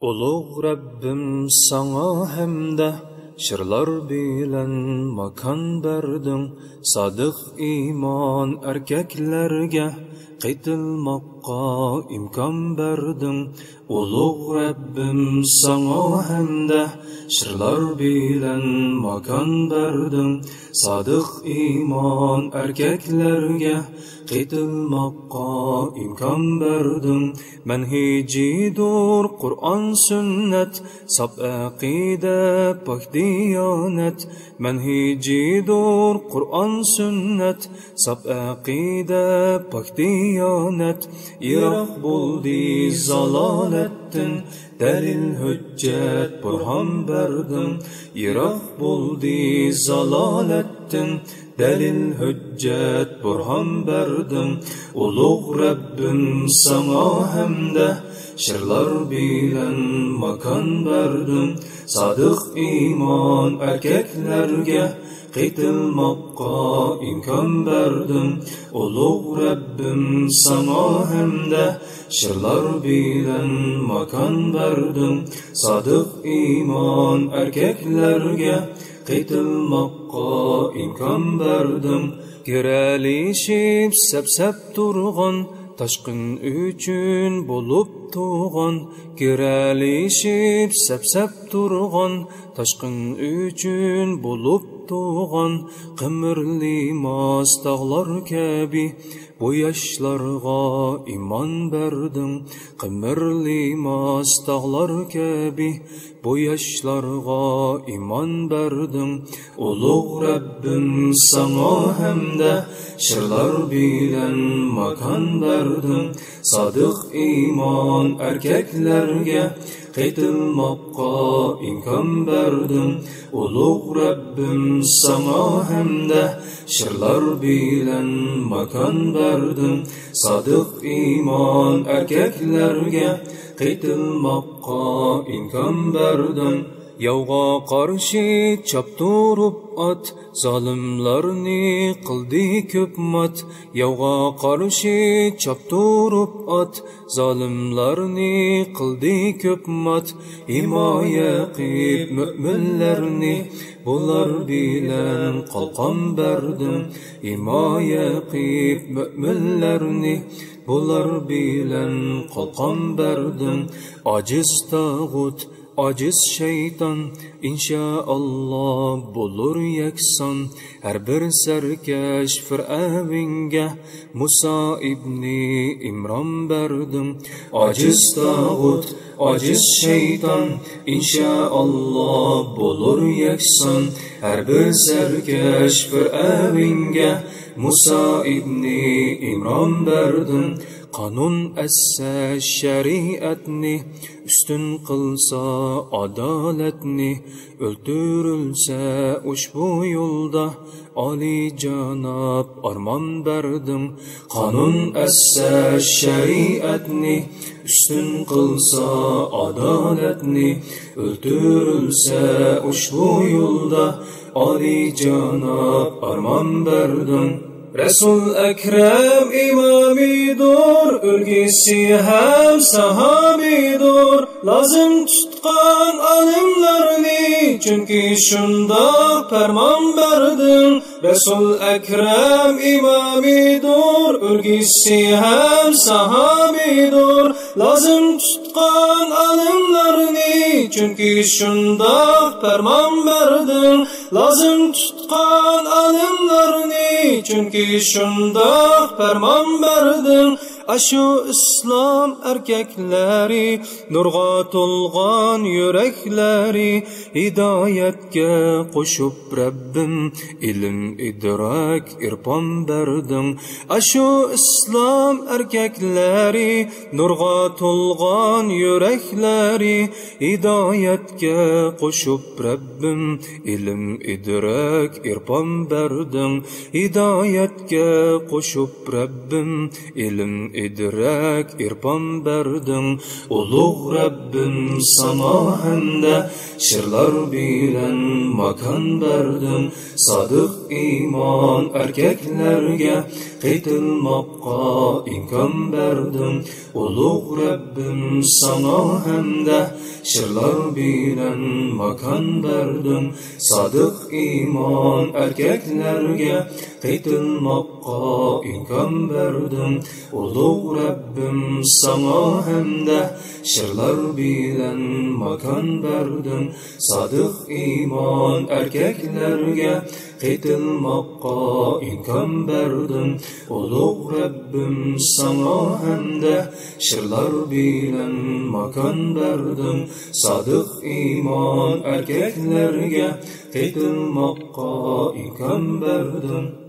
Ulug' Rabbim sana hamda shirlar bilan makon berding sodiq iymon erkaklarga qaytilmoqqa imkon berding ulug' Rabbim sana hamda shirlar bilan makon berding sodiq iymon erkaklarga qaytilmoqqa imkon berding manhijidur qur'on sunnat sab aqida pok diyonat manhijidur qur'on sunnat sab aqida pok diyonat yiroq bo'ldi zalolatdan dalil hujjat burhon berdim yiroq bo'ldi zalolatdan dalil hujjat burhon berdim ulug' rabbim sana hamda shirlar bilan makon berdim sodiq iymon erkaklarga qaytilmoqqa imkon berdim ulug' rabbim sana hamda shirlar bilan makon berdim sodiq iymon erkaklarga qaytilmoqqa imkon berdim kiralishib sapsap turg'on ташқын үчүн болып туған керәлешіп сәп-сәп тұрған ташқын үчүн болып туған қымырлимас тағлар кәби бояшларға иман бердің қымырлимас тағлар кәби bu yoshlarga iymon berdim ulug' rabbim sana hamda shirlar bilan makon berdim sodiq iymon erkaklarga qaytilmoqqa imkon berdim ulug' rabbim sana hamda shirlar bilan makon berdim sodiq iymon erkaklarga qaytilmoqqa imkon berdim yovg'a qarshi chop turib ot zolimlarni qildi ko'p mat yovg'a qarshi chop turib ot zolimlarni qildi ko'p mat himoya qilib mo'minlarni bular bilan qalqon berdim himoya qilib mo'minlarni bular bilan qalqon berdim ojiz tag'ut ojiz shayton inshaalloh bo'lur yakson har bir sarkash fir'avnga muso ibni imron berdim ojiz tag'ut ojiz shayton inshaalloh bo'lur yakson har bir sarkash fir'avnga muso ibni imron berdim qonun assa shariatni ustun qilsa adolatni o'ltirilsa ushbu yo'lda oliyjanob armon berdim qonun assa shariatni ustun qilsa adolatni o'ltirilsa ushbu yo'lda oliyjanob armon berdim Resul Ekrem imamidur, ülgisi hem sahabidur. Lazım tutkan alimlerini, çünkü şunda ferman verdim. Resul Ekrem imamidur, ülgisi hem sahabidur. Lazım tutkan alimlerini, çünkü şunda ferman verdim. Lazım tutkan alimlerini, çünkü shunda farmon berdim ashu islom erkaklari nurg'a to'lg'on yuraklari hidoyatga qo'shib rabbim ilm idrok irpon berdim ashu islom erkaklari nurg'a to'lg'on yuraklari hidoyatga qo'shib rabbim ilm idrok irpon berdim hidoyatga qo'shib rabbim ilm idrak irpon berding ulug' rabbim sana hamda shirlar bilan makon berdim. Sodiq iymon erkaklarga qaytilmoqqa imkon berdim ulug' rabbim sano hamda shirlar bilan makon berdim sodiq iymon erkaklarga qaytilmoqqa imkon berdim ulug' rabbim sano hamda shirlar bilan makon berdim sodiq iymon erkaklarga qaytilmoqqa imkon berdim ulug' rabbim sana hamda shirlar bilan makon berdim sodiq iymon erkaklarga qaytilmoqqa imkon berdim